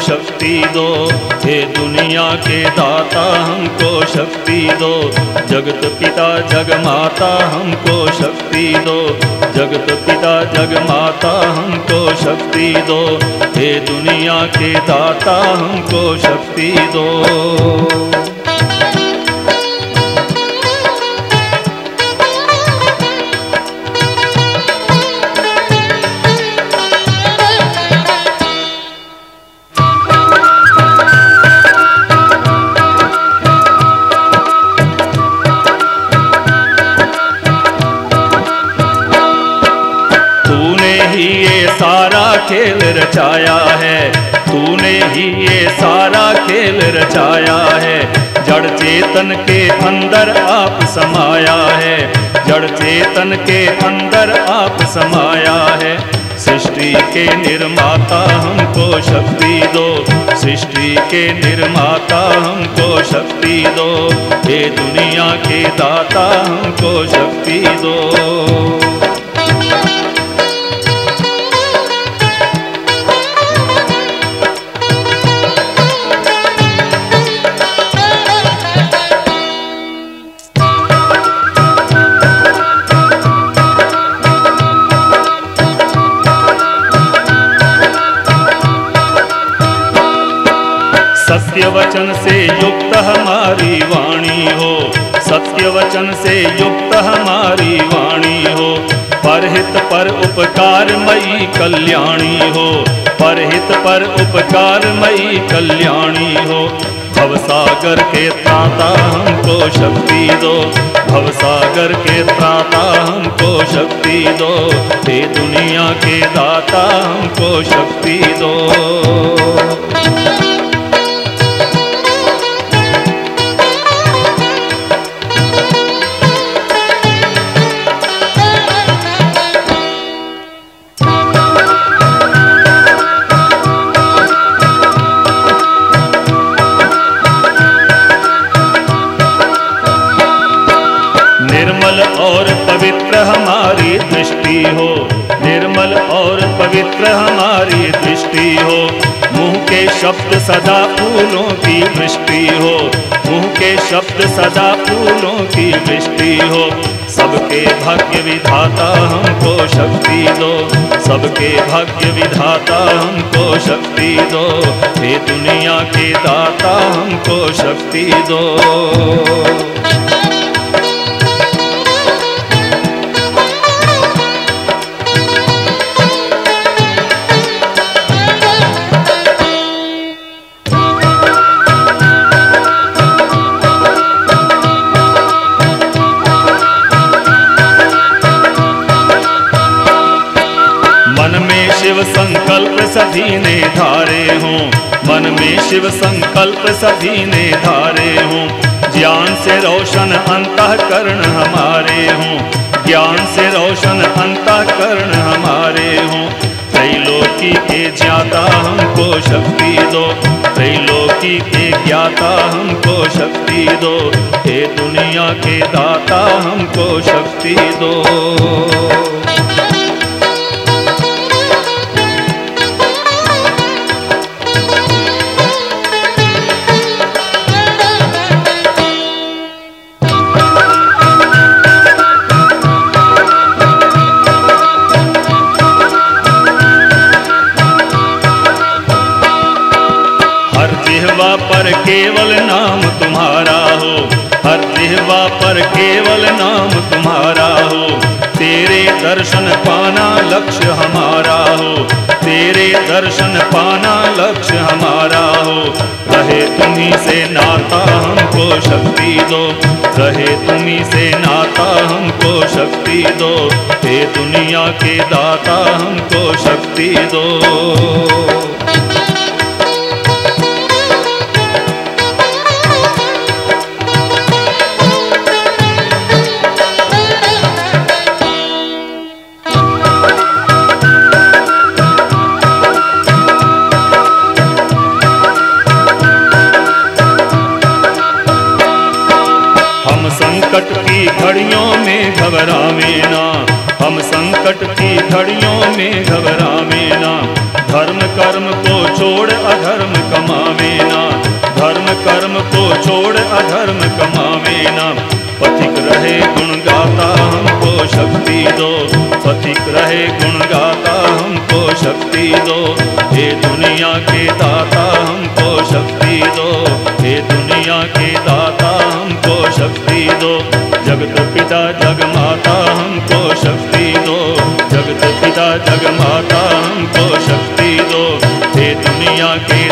शक्ति दो। हे दुनिया के दाता हमको शक्ति दो। जगत पिता जग माता हमको शक्ति दो। जगत पिता जग माता हमको शक्ति दो। हे दुनिया के दाता हमको शक्ति दो। खेल रचाया है। तूने ही ये सारा खेल रचाया है। जड़ चेतन के अंदर आप समाया है। जड़ चेतन के अंदर आप समाया है। सृष्टि के निर्माता हमको शक्ति दो। सृष्टि के निर्माता हमको शक्ति दो। ये दुनिया के दाता हमको शक्ति दो। सत्य वचन से युक्त हमारी वाणी हो। सत्य वचन से युक्त हमारी वाणी हो। परहित पर उपकार मई कल्याणी हो। परहित पर उपकार मई कल्याणी हो। भवसागर के त्राता हमको शक्ति दो। भवसागर के त्राता हमको शक्ति दो। हे दुनिया के दाता हमको शक्ति दो। और हमारी दृष्टि हो। मुँह के शब्द सदा फूलों की वृष्टि हो। मुँह के शब्द सदा फूलों की वृष्टि हो। सबके भाग्य विधाता हमको शक्ति दो। सबके भाग्य विधाता हमको शक्ति दो। हे दुनिया के दाता हमको शक्ति दो। शिव संकल्प सभी ने धारे हों। ज्ञान से रोशन अंतःकरण हमारे हों। ज्ञान से रोशन अंतःकरण हमारे हों। त्रैलोकी के ज्ञाता हमको शक्ति दो। त्रैलोकी के ज्ञाता हमको शक्ति दो। हे दुनिया के दाता हमको शक्ति दो। तुम्हारा हो। हर जिहवा पर केवल नाम तुम्हारा हो। तेरे दर्शन पाना लक्ष्य हमारा हो। तेरे दर्शन पाना लक्ष्य हमारा हो। रहे तुम्ही से नाता हमको शक्ति दो। रहे तुम्ही से नाता हमको शक्ति दो। हे दुनिया के दाता हमको शक्ति दो। संकट की घड़ियों में घबरावे ना। हम संकट की घड़ियों में घबरावे ना। धर्म कर्म को छोड़ अधर्म कमावे ना। धर्म कर्म को छोड़ अधर्म कमावे ना। पथिक रहे गुण गाता हमको शक्ति दो। पथिक रहे गुण गाता हमको शक्ति दो। हे दुनिया के दाता हमको शक्ति दो। हे दुनिया के दाता शक्ति दो। जगत पिता जग माता हमको शक्ति दो। जगत पिता जग माता हमको शक्ति दो। हे दुनिया के